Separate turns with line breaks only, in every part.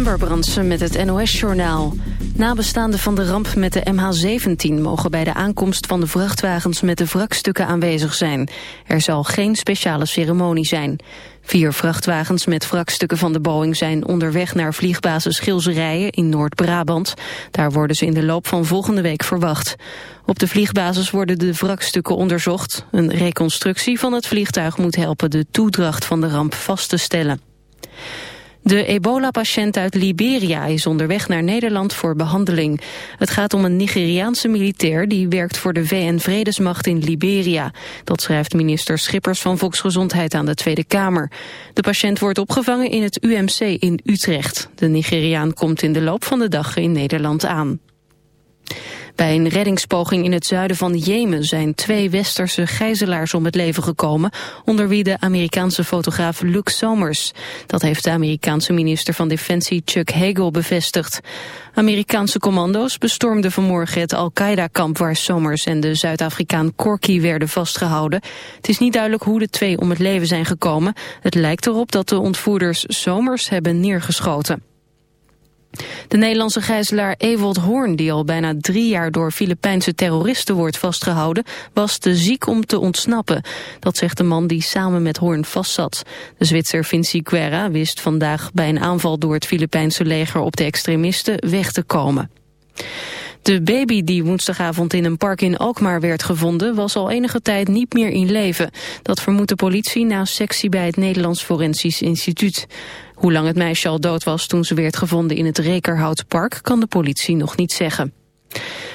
Amber Brandsen met het NOS-journaal. Nabestaanden van de ramp met de MH17 mogen bij de aankomst van de vrachtwagens met de wrakstukken aanwezig zijn. Er zal geen speciale ceremonie zijn. Vier vrachtwagens met wrakstukken van de Boeing zijn onderweg naar vliegbasis Schilzerijen in Noord-Brabant. Daar worden ze in de loop van volgende week verwacht. Op de vliegbasis worden de wrakstukken onderzocht. Een reconstructie van het vliegtuig moet helpen de toedracht van de ramp vast te stellen. De ebola-patiënt uit Liberia is onderweg naar Nederland voor behandeling. Het gaat om een Nigeriaanse militair die werkt voor de VN-vredesmacht in Liberia. Dat schrijft minister Schippers van Volksgezondheid aan de Tweede Kamer. De patiënt wordt opgevangen in het UMC in Utrecht. De Nigeriaan komt in de loop van de dag in Nederland aan. Bij een reddingspoging in het zuiden van Jemen zijn twee westerse gijzelaars om het leven gekomen, onder wie de Amerikaanse fotograaf Luke Somers. Dat heeft de Amerikaanse minister van Defensie Chuck Hagel bevestigd. Amerikaanse commando's bestormden vanmorgen het Al-Qaeda-kamp waar Somers en de Zuid-Afrikaan Corky werden vastgehouden. Het is niet duidelijk hoe de twee om het leven zijn gekomen. Het lijkt erop dat de ontvoerders Somers hebben neergeschoten. De Nederlandse gijzelaar Ewold Hoorn, die al bijna drie jaar door Filipijnse terroristen wordt vastgehouden, was te ziek om te ontsnappen. Dat zegt de man die samen met Hoorn vastzat. De Zwitser Vinci Guerra wist vandaag bij een aanval door het Filipijnse leger op de extremisten weg te komen. De baby die woensdagavond in een park in Alkmaar werd gevonden... was al enige tijd niet meer in leven. Dat vermoedt de politie na sectie bij het Nederlands Forensisch Instituut. Hoe lang het meisje al dood was toen ze werd gevonden in het Rekerhoutpark... kan de politie nog niet zeggen.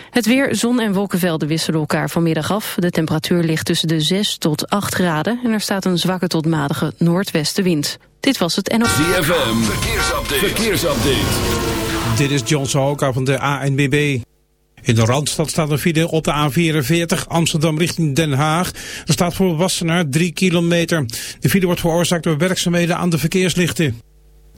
Het weer, zon en wolkenvelden wisselen elkaar vanmiddag af. De temperatuur ligt tussen de 6 tot 8 graden... en er staat een zwakke tot matige noordwestenwind. Dit was het NOS.
ZFM, verkeersupdate. verkeersupdate.
Dit is John Sahoka van de ANWB. In de Randstad staat een file op de A44 Amsterdam richting Den Haag. Er staat voor Wassenaar 3 kilometer. De file wordt veroorzaakt door werkzaamheden aan de verkeerslichten.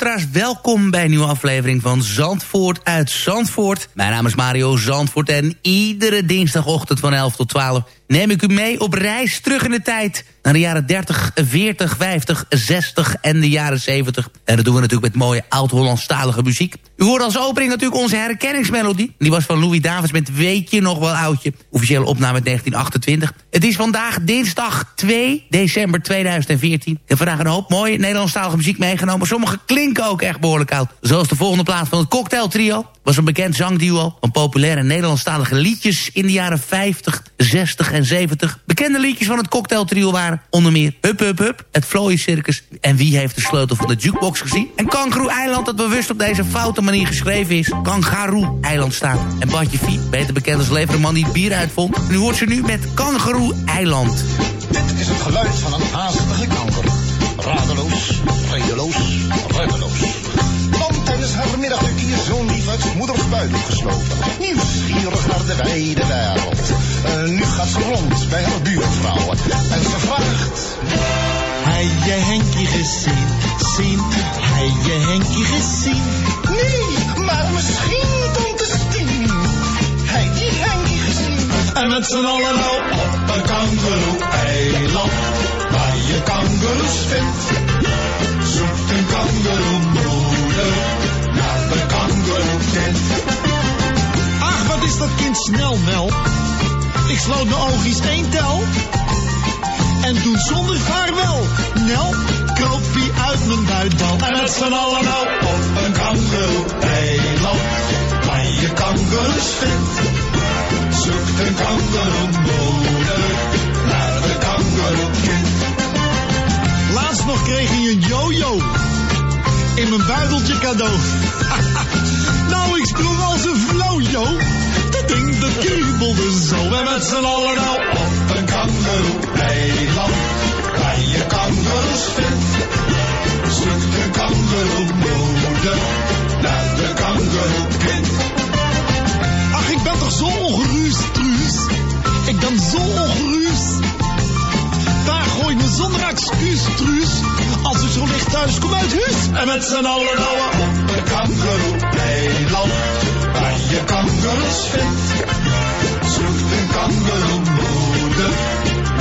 Luisteraars, welkom bij een nieuwe aflevering van Zandvoort uit Zandvoort. Mijn naam is Mario Zandvoort en iedere dinsdagochtend van 11 tot 12 neem ik u mee op reis terug in de tijd... naar de jaren 30, 40, 50, 60 en de jaren 70. En dat doen we natuurlijk met mooie oud-Hollandstalige muziek. U hoort als opening natuurlijk onze herkenningsmelodie. Die was van Louis Davids met Weet je nog wel oudje. Officiële opname uit 1928. Het is vandaag dinsdag 2 december 2014. Ik heb vandaag een hoop mooie Nederlandstalige muziek meegenomen. Sommige klinken ook echt behoorlijk oud. Zoals de volgende plaat van het Cocktail Trio. Was een bekend zangduo van populaire Nederlandstalige liedjes in de jaren 50, 60 en 70. Bekende liedjes van het Cocktail Trio waren onder meer Hup Hup Hup, het Floye Circus en Wie heeft de sleutel van de jukebox gezien? En Kangaroo Eiland dat bewust op deze foute manier geschreven is. Kangaroo Eiland staat. En Badje Vie, beter bekend als leverman die bier uitvond. En u hoort ze nu met Kangaroo Eiland.
Dit is het geluid van een haastige kanker. Radeloos, redeloos, reddeloos. Tijdens haar middagdukje zo'n lief uit moeders buik gesloten. Nieuwsgierig naar de wijde wereld. Nu gaat ze rond bij haar buurvrouwen. En ze vraagt...
Hij je Henkie gezien, zien, hij je Henkie gezien.
Nee, maar misschien tante Stien. Hij die Henkie gezien.
En met z'n allen nou op een kangeroe-eiland, waar je kangeroes vindt. Zoekt een kangeroemoeder
is dat kind snel, Mel. Ik sloot mijn oogjes één tel. En toen zonder vaarwel, Nel, kroop hij uit mijn buitenbal.
En met z'n allemaal op een kangeroe-eiland. Waar je kangeroes vindt, Zoek een kangeroe-moeder naar de kangeroe-kind.
Laatst nog kreeg hij een yo-yo in mijn buideltje cadeau. nou, ik sprong als een flow, yo de kriebel de zo. En met z'n allen nou
op een kangeroe-eiland. Waar je kangeroes vinden? Zoek de kangeroe-moeder naar de kangeroe-kind.
Ach, ik ben toch zo ongerust, Truus. Ik ben zo ongerust. Daar gooi me zonder excuus, Truus. Als ik zo licht thuis kom uit huis. En met z'n allen nou
op een kangeroe-eiland waar je kangoeroes vindt. Zoek een kangoeroemoeder,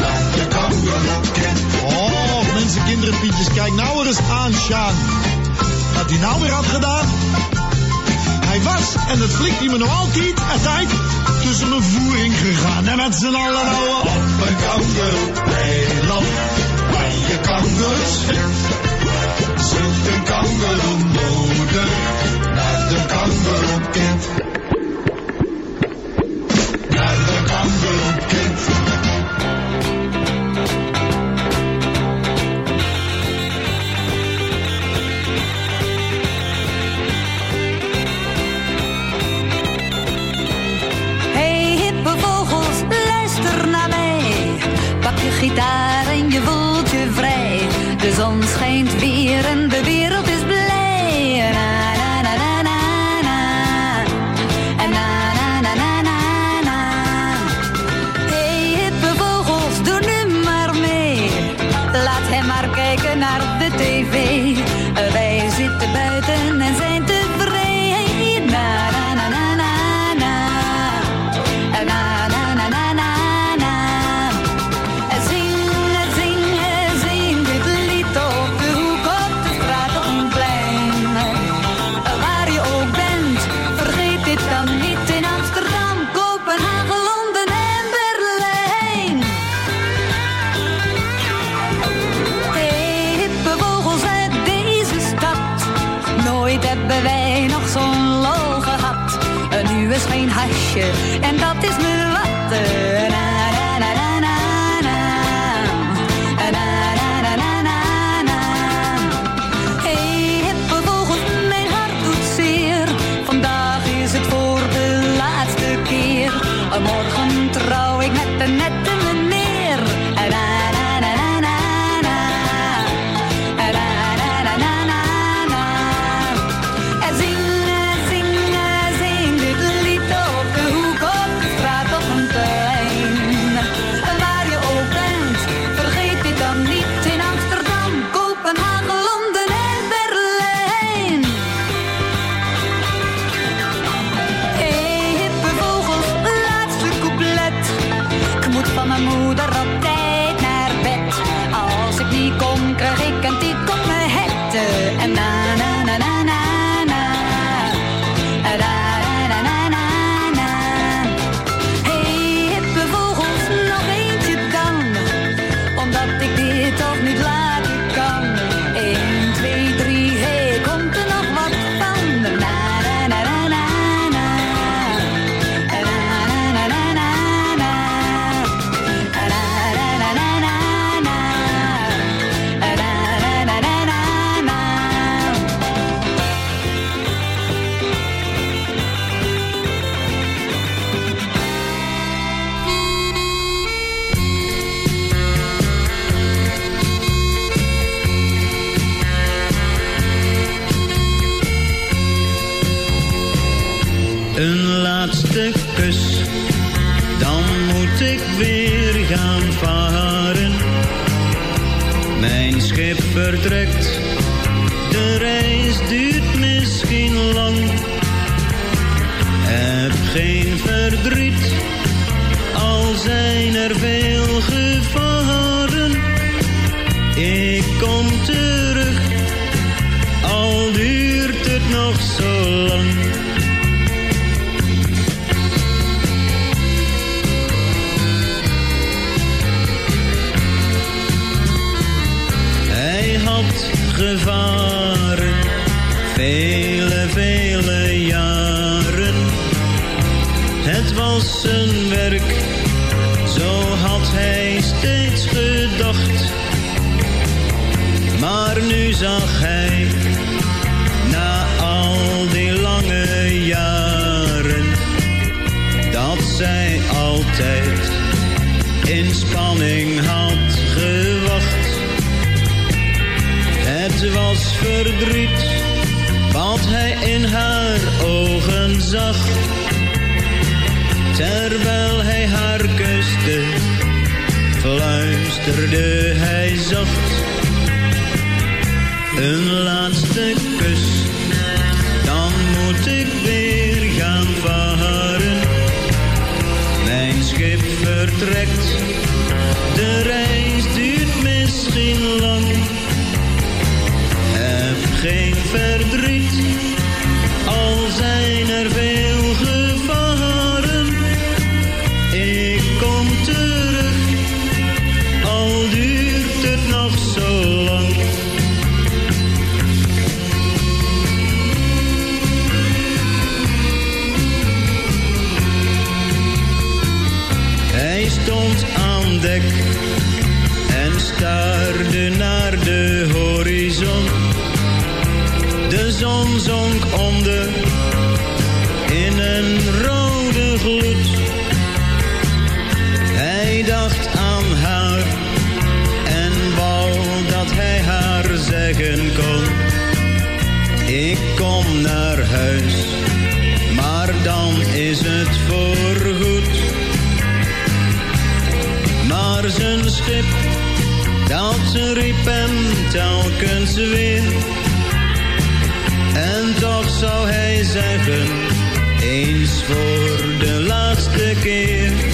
laat je kangoeroekind.
Oh, mensen, kinderen, pietjes, kijk nou er eens aan, Sjaan. Wat hij nou weer had gedaan? Hij was, en dat flikt hij me nog altijd, tijd tussen mijn voering gegaan. En met z'n allen houden.
op een kangoeroe-eiland, je kangoeroes. Zoek een.
the Congo again. zag hij na
al die lange jaren dat zij altijd in spanning had gewacht. Het was verdriet wat hij in haar ogen zag. Terwijl hij haar kuste, fluisterde En toch zou hij zeggen, eens voor de laatste keer.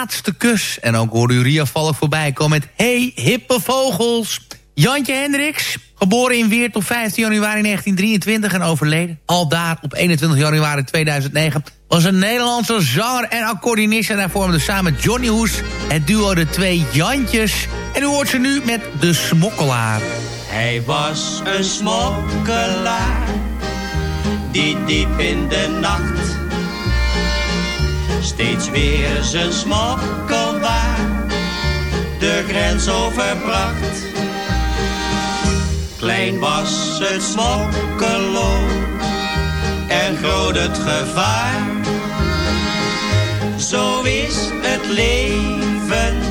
Laatste kus.
En ook hoorde u Ria Valk voorbij komen met Hey Hippe Vogels. Jantje Hendricks, geboren in Weert op 15 januari 1923 en overleden. Al daar op 21 januari 2009 was een Nederlandse zanger en accordeonist. En hij vormde samen Johnny Hoes het duo De Twee Jantjes. En u hoort ze nu met De Smokkelaar.
Hij was een smokkelaar die diep in de nacht steeds weer zijn smokkelwaar de grens overbracht. Klein was het smokkelo en groot het gevaar. Zo is het leven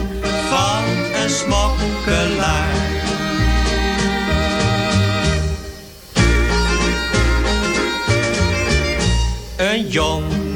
van een smokkelaar. Een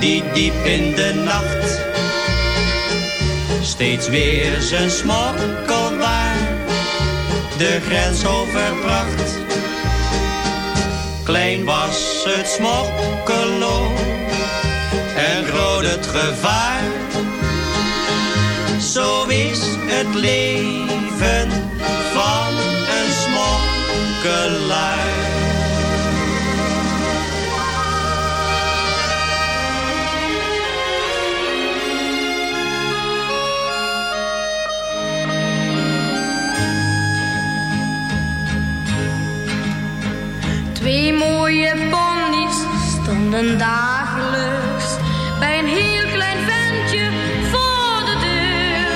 die diep in de nacht steeds weer zijn smokkelwaar de grens overbracht. Klein was het smokkelo en groot het gevaar. Zo is het leven van een smokkelaar.
Twee mooie ponies stonden dagelijks bij een heel klein ventje voor de deur.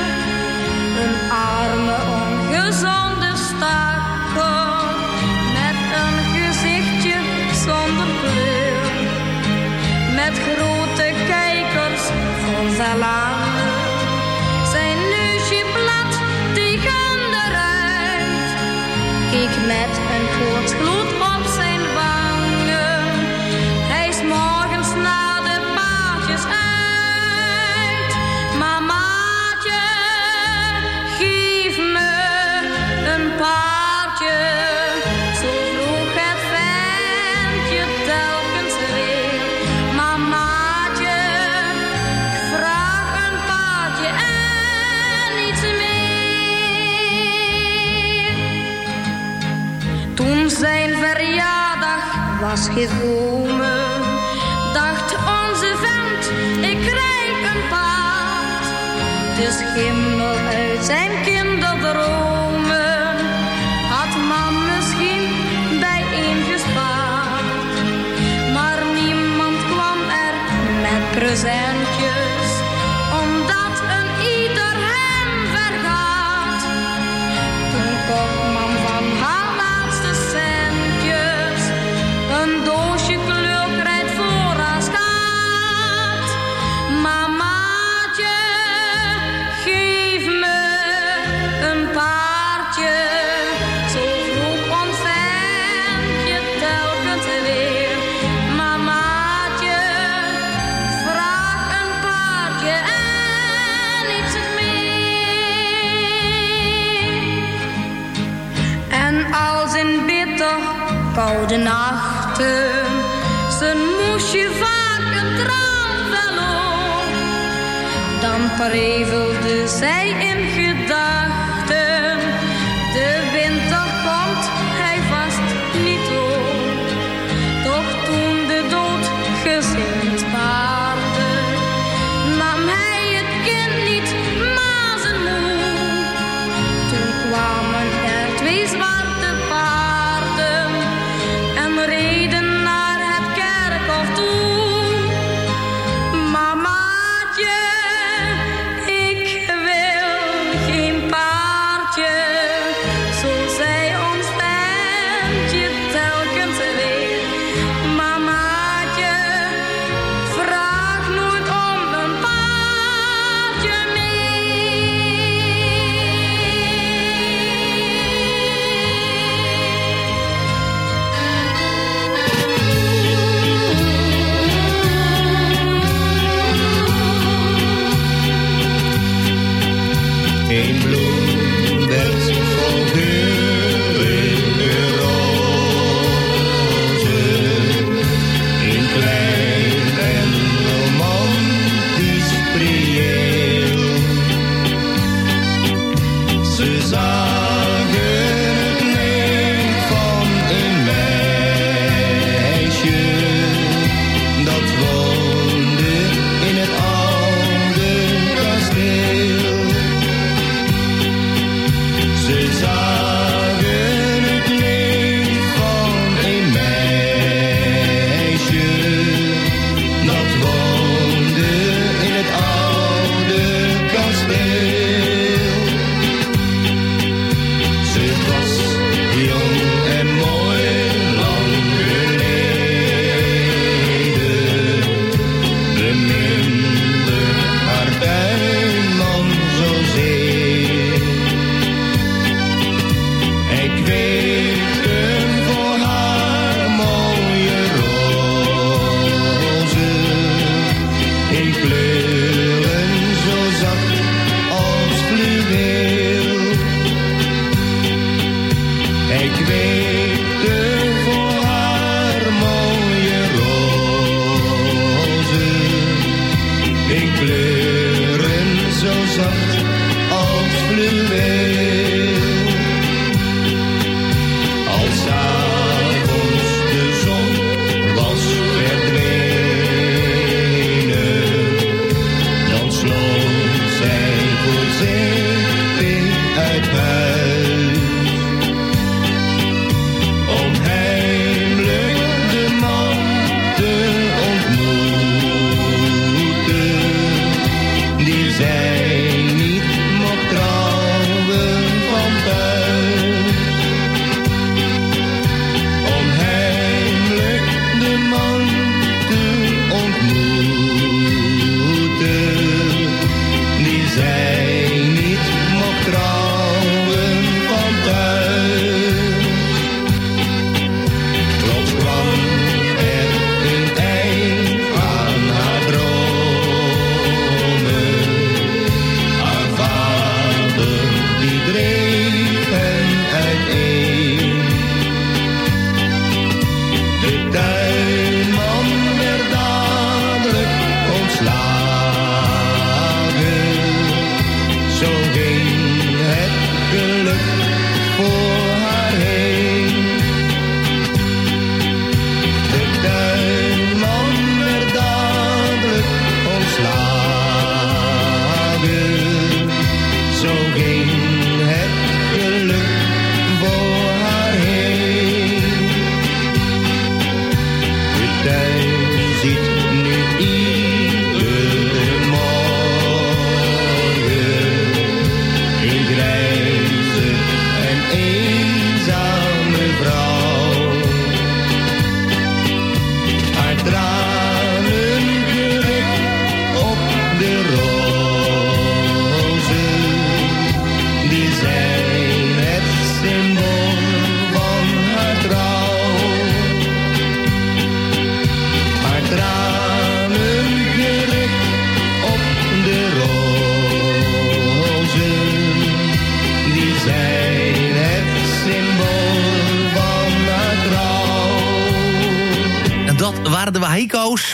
Een arme, ongezonde stakker met een gezichtje zonder kleur. Met grote kijkers vol salade, zijn neusje plat tegen de ruit. Met zijn verjaardag was gekomen, dacht onze vent, ik krijg een paard. De schimmel uit zijn kinderdromen prevelde zij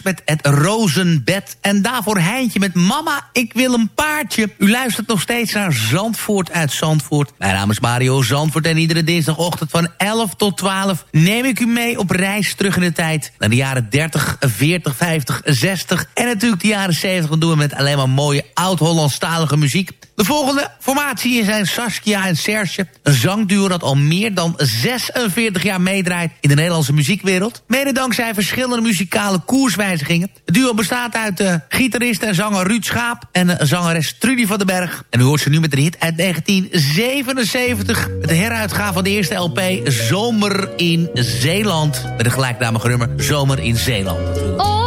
Met het rozenbed. En daarvoor Heintje met Mama, ik wil een paardje. U luistert nog steeds naar Zandvoort uit Zandvoort. Mijn naam is Mario Zandvoort en iedere dinsdagochtend van 11 tot 12... neem ik u mee op reis terug in de tijd. Naar de jaren 30, 40, 50, 60 en natuurlijk de jaren 70. Dat doen we met alleen maar mooie oud-Hollandstalige muziek. De volgende formatie zijn Saskia en Serge. Een zangduo dat al meer dan 46 jaar meedraait in de Nederlandse muziekwereld. Mede dankzij verschillende muzikale koerswijzigingen. Het duo bestaat uit de gitarist en zanger Ruud Schaap en de zangeres Trudy van den Berg. En u hoort ze nu met een hit uit 1977. Met de heruitgave van de eerste LP Zomer in Zeeland. Met de gelijknamige nummer Zomer in Zeeland.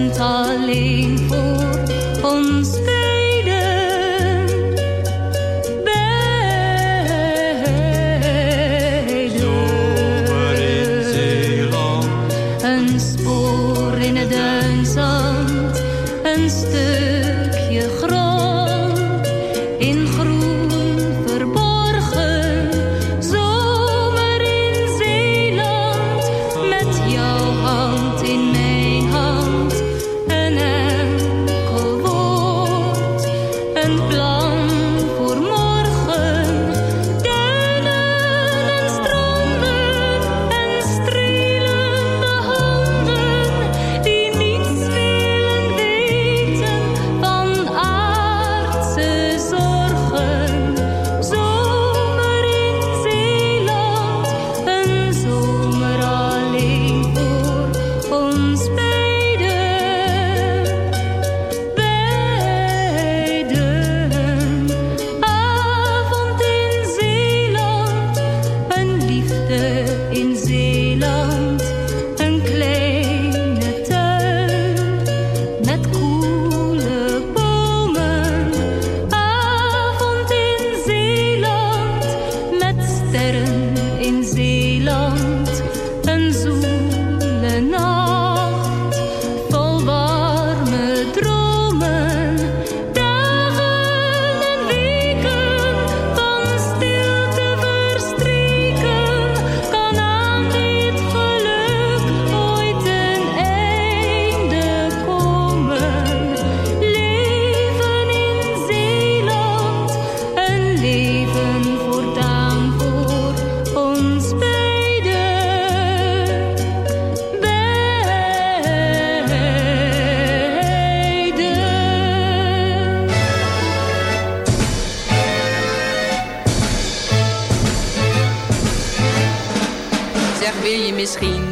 Ochtend alleen voor ons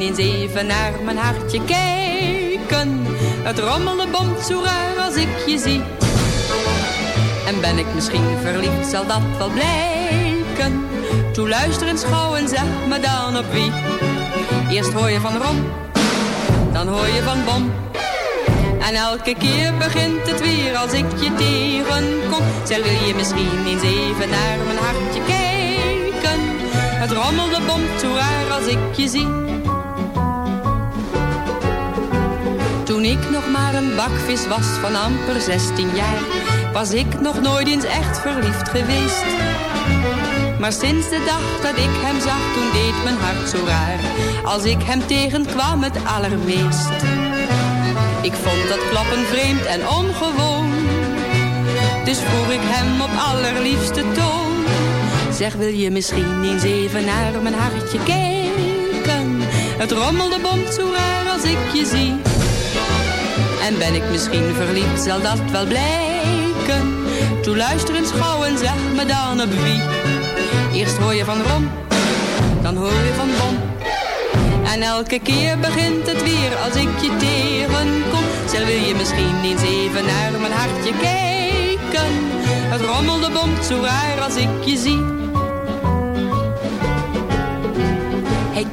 eens even naar mijn hartje kijken? Het rommelde bomt zo raar als ik je zie. En ben ik misschien verliefd, zal dat wel blijken. Toe luister eens gauw en zeg me dan op wie. Eerst hoor je van rom, dan hoor je van bom. En elke keer begint het weer als ik je tegenkom. Zeg, wil je misschien eens even naar mijn hartje kijken? Het rommelde bomt zo raar als ik je zie. Toen ik nog maar een bakvis was van amper 16 jaar, was ik nog nooit eens echt verliefd geweest. Maar sinds de dag dat ik hem zag, toen deed mijn hart zo raar. Als ik hem tegenkwam, het allermeest. Ik vond dat klappen vreemd en ongewoon. Dus vroeg ik hem op allerliefste toon. Zeg, wil je misschien eens even naar mijn hartje kijken? Het rommelde bomt zo raar als ik je zie. En ben ik misschien verliefd, zal dat wel blijken. Toe luister eens gauw en zeg me dan op wie. Eerst hoor je van rom, dan hoor je van bom. En elke keer begint het weer als ik je tegenkom. Zeg, wil je misschien eens even naar mijn hartje kijken? Het rommelde bomt zo raar als ik je zie.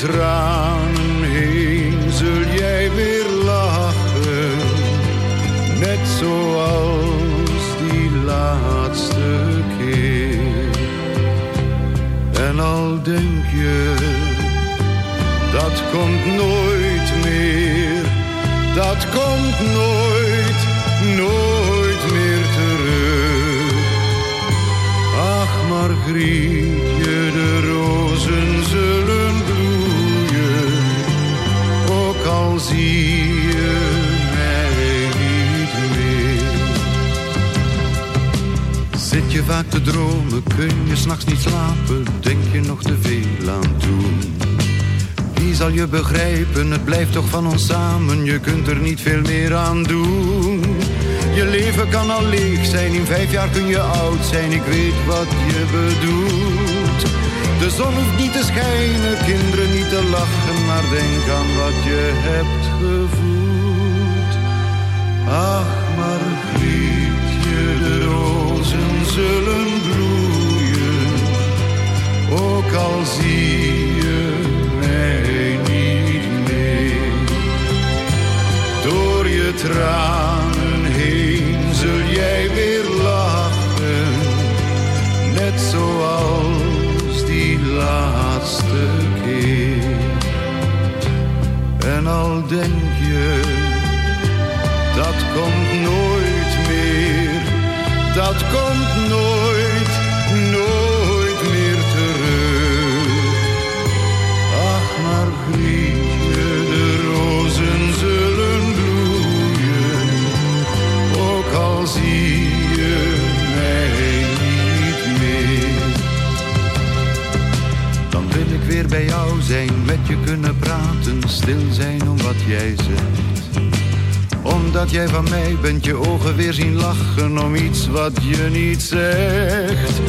Tranen heen zul jij weer lachen, net zoals die laatste keer. En al denk je dat komt nooit meer, dat komt nooit, vaak te dromen, kun je s'nachts niet slapen, denk je nog te veel aan toen. Wie zal je begrijpen, het blijft toch van ons samen, je kunt er niet veel meer aan doen. Je leven kan al leeg zijn, in vijf jaar kun je oud zijn, ik weet wat je bedoelt. De zon hoeft niet te schijnen, kinderen niet te lachen, maar denk aan wat je hebt gevoeld. Ach, ook al zie je mij niet meer. Door je tranen heen zul jij weer lachen, net zoals die laatste keer. En al denk je, dat komt nooit meer, dat komt nooit bij jou zijn, met je kunnen praten, stil zijn om wat jij zegt. Omdat jij van mij bent, je ogen weer zien lachen om iets wat je niet zegt.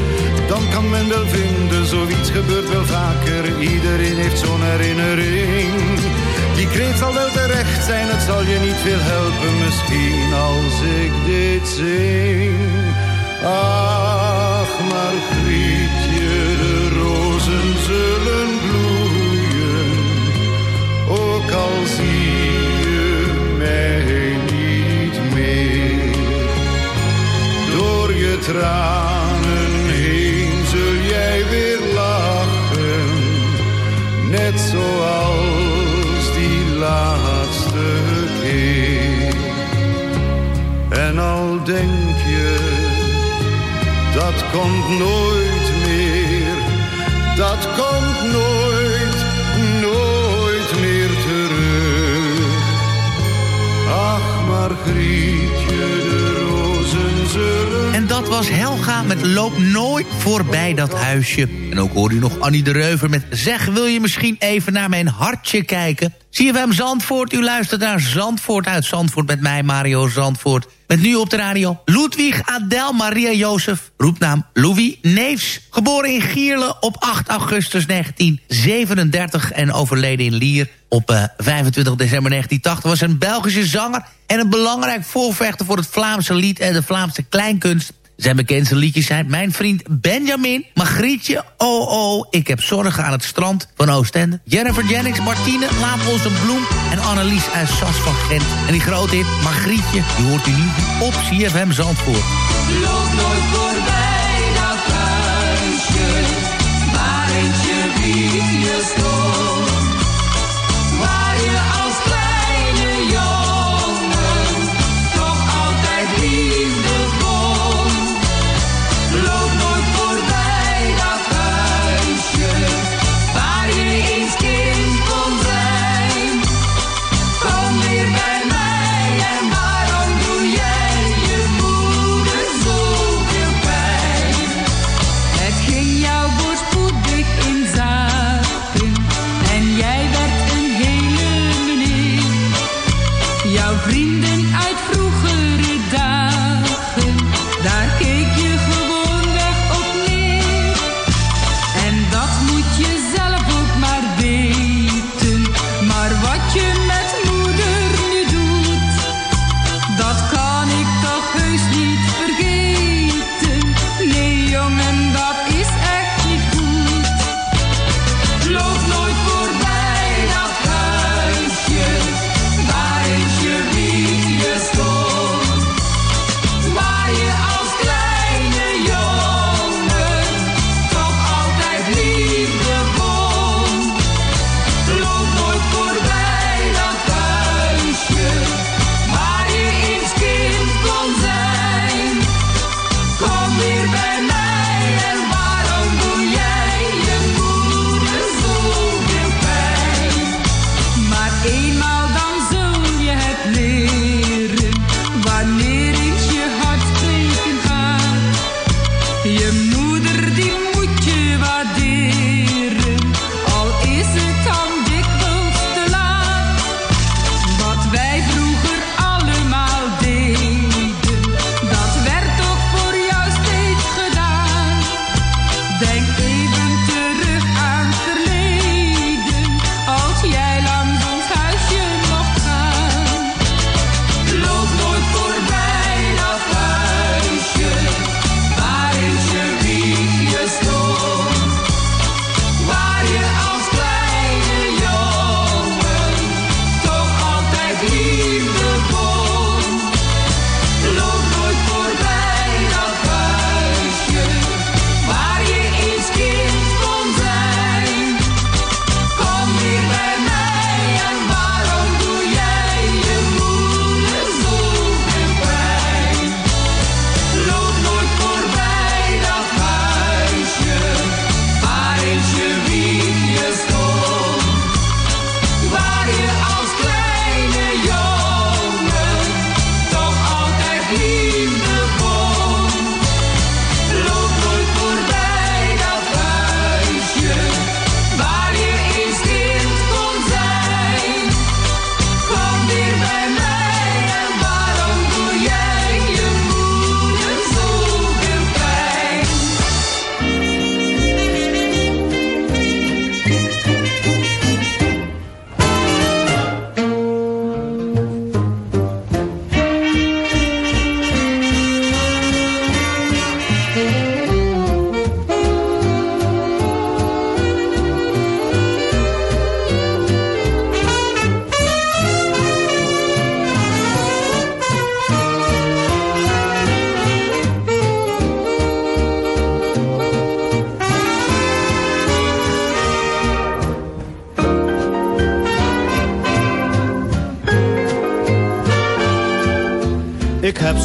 Dan kan men wel vinden, zoiets gebeurt wel vaker, iedereen heeft zo'n herinnering. Die kreet zal wel terecht zijn, het zal je niet veel helpen misschien als ik dit zing. Ach, Margrietje, zullen bloeien, ook al zie je mij niet meer. Door je tranen heen zul jij weer lachen, net zoals die laatste keer. En al denk je, dat komt nooit komt nooit, nooit meer terug. Ach, Margrietje,
was Helga met Loop nooit voorbij dat huisje. En ook hoorde u nog Annie de Reuver met Zeg, wil je misschien even naar mijn hartje kijken? CFM Zandvoort, u luistert naar Zandvoort uit Zandvoort met mij, Mario Zandvoort. Met nu op de radio Ludwig Adel Maria Jozef, roepnaam Louis Neefs. Geboren in Gierle op 8 augustus 1937 en overleden in Lier op eh, 25 december 1980... was een Belgische zanger en een belangrijk voorvechter voor het Vlaamse lied en de Vlaamse kleinkunst. Zijn bekendste liedjes zijn Mijn Vriend Benjamin, Magrietje, Oh Oh, Ik Heb Zorgen aan het Strand van Oostende. Jennifer Jennings, Martine, Laat een bloem en Annelies uit Sas van Gent. En die grote Magrietje, die hoort u nu op CFM Zandvoort.
Loop nooit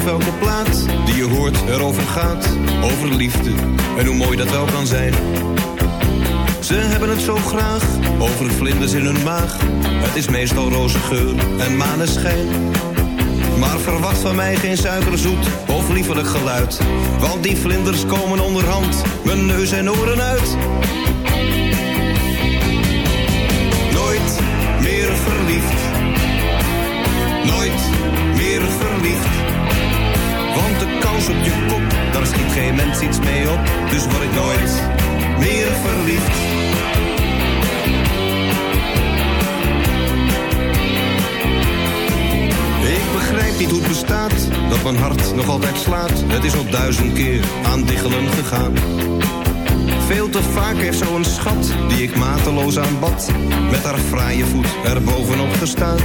Of elke plaat die je hoort erover gaat. Over liefde en hoe mooi dat wel kan zijn. Ze hebben het zo graag over vlinders in hun maag. Het is meestal roze geur en maneschijn. Maar verwacht van mij geen suikerzoet of liefelijk geluid. Want die vlinders komen onderhand mijn neus en oren uit. Nooit meer verliefd. Nooit meer verliefd. Want de kans op je kop, daar schiet geen mens iets mee op. Dus word ik nooit meer verliefd. Ik begrijp niet hoe het bestaat, dat mijn hart nog altijd slaat. Het is al duizend keer aan diggelen gegaan. Veel te vaak heeft zo'n schat, die ik mateloos aanbad, met haar fraaie voet er bovenop gestaan.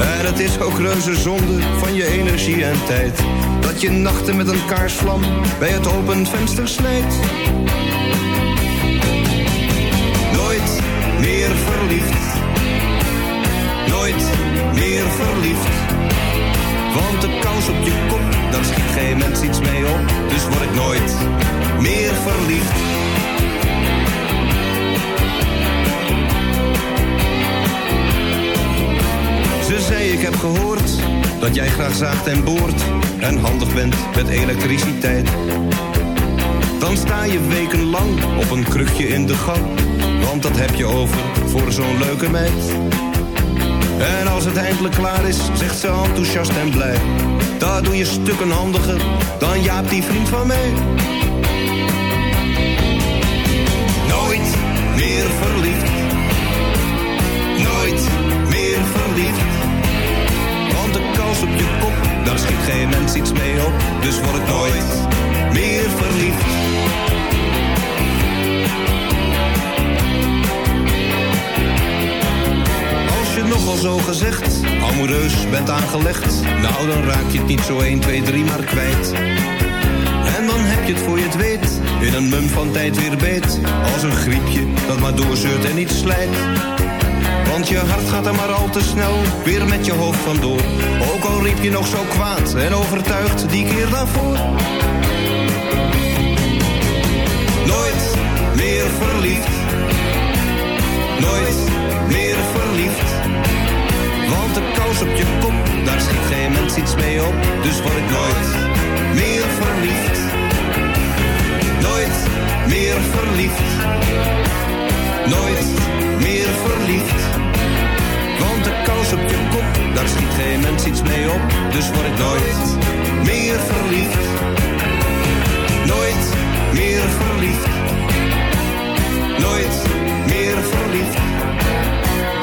En het is ook reuze zonde van je energie en tijd, dat je nachten met een kaarsvlam bij het open venster snijdt. Nooit meer verliefd. Nooit meer verliefd. Want de kous op je kop, daar schiet geen mens iets mee op. Dus word ik nooit meer verliefd. Ik heb gehoord dat jij graag zaagt en boort en handig bent met elektriciteit. Dan sta je wekenlang op een krukje in de gang, want dat heb je over voor zo'n leuke meid. En als het eindelijk klaar is, zegt ze enthousiast en blij. Daar doe je stukken handiger dan Jaap die vriend van mij. Daar schiet geen mens iets mee op. Dus word ik nooit meer verliefd. Als je nogal zo gezegd amoureus bent aangelegd, nou dan raak je het niet zo 1, 2, 3 maar kwijt. En dan heb je het voor je het weet, in een mum van tijd weer beet. Als een griepje dat maar doorzeurt en niet slijt. Want je hart gaat er maar al te snel weer met je hoofd vandoor. Ook al riep je nog zo kwaad en overtuigd die keer daarvoor. Nooit meer verliefd. Nooit meer verliefd. Want de kous op je kop, daar schiet geen mens iets mee op. Dus word ik nooit meer verliefd. Nooit meer verliefd. Nooit meer verliefd. Want de kous op je kop, daar schiet geen mens iets mee op. Dus word ik nooit meer verliefd. Nooit meer verliefd. Nooit meer verliefd.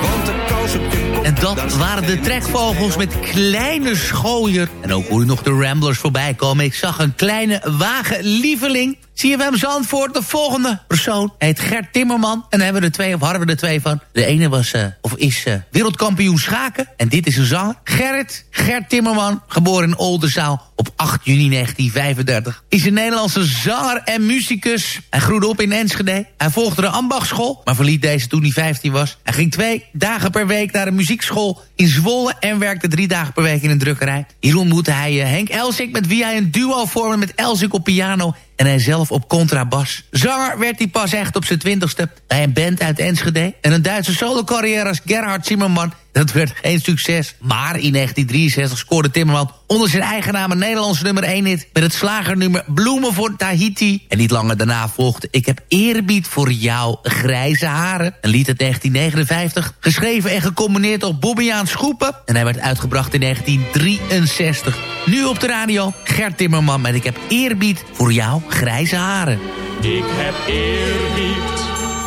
Want de kous op je kop...
En dat waren de trekvogels met kleine schooier. En ook hoe nog de Ramblers voorbij komen. Ik zag een kleine wagenlieveling. CFM Zandvoort, de volgende persoon heet Gert Timmerman. En hebben we er twee, of hadden we er twee van. De ene was, eh, of is eh, wereldkampioen schaken. En dit is een zanger. Gerrit, Gert Timmerman, geboren in Oldenzaal op 8 juni 1935. Is een Nederlandse zanger en muzikus. Hij groeide op in Enschede. Hij volgde de ambachtschool, maar verliet deze toen hij 15 was. Hij ging twee dagen per week naar een muziekschool in Zwolle... en werkte drie dagen per week in een drukkerij. Hier ontmoette hij eh, Henk Elsik, met wie hij een duo vormde met Elsik op piano en hij zelf op contrabas. Zanger werd hij pas echt op zijn twintigste bij een band uit Enschede... en een Duitse solo-carrière als Gerhard Zimmerman. Dat werd geen succes, maar in 1963 scoorde Timmerman... onder zijn eigen naam een Nederlands nummer 1 hit... met het slagernummer Bloemen voor Tahiti. En niet langer daarna volgde Ik heb eerbied voor jou, grijze haren. Een lied uit 1959, geschreven en gecomponeerd door Bobbejaans Schoepen... en hij werd uitgebracht in 1963. Nu op de radio, Gert Timmerman met Ik heb eerbied voor jou, grijze haren.
Ik heb eerbied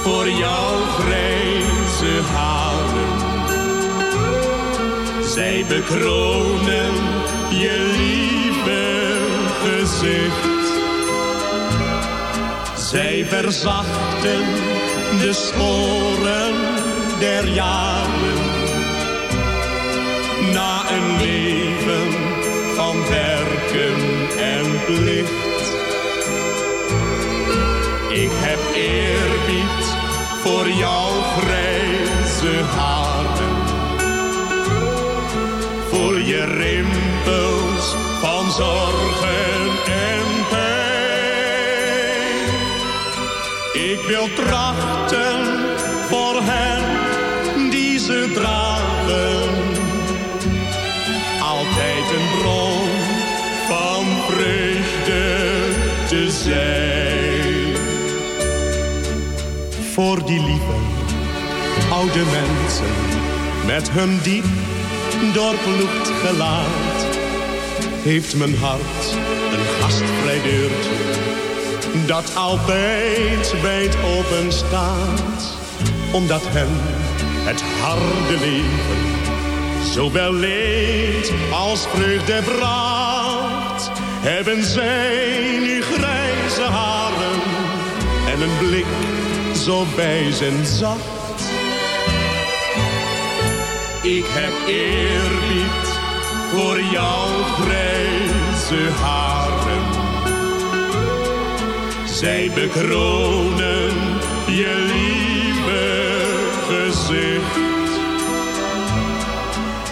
voor jouw grijze Zij bekronen je lieve gezicht. Zij verzachten de sporen der jaren. Na een leven van werken en plicht. Ik heb eerbied voor jouw grijze haren. Voor je rimpels van zorgen en pijn. Ik wil trachten voor hen die ze dragen. Altijd een bron van vreugde te zijn. Voor die lieve oude mensen met hun diep doorploegd gelaat. Heeft mijn hart een gastvrij deurtje dat altijd wijd open staat. Omdat hen het harde leven zowel leed als vreugde bracht. Hebben zij nu grijze haren en een blik zo wijs zacht. Ik heb eerbied voor jouw grijze haren. Zij bekronen je lieve gezicht.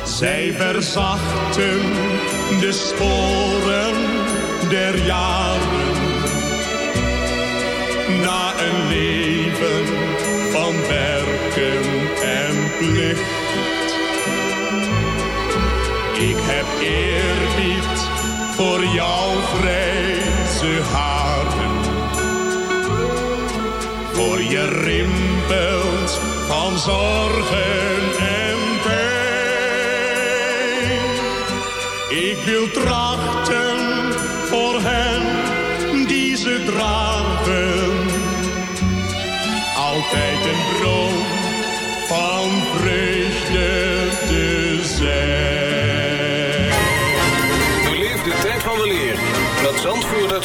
Zij verzachten de sporen der jaren. Na een leven van werken en plicht. Ik heb eerbied voor jouw grijze haren. Voor je rimpels van zorgen en pijn. Ik wil trachten voor hen die ze dragen. Altijd een bron van vreugde te zijn.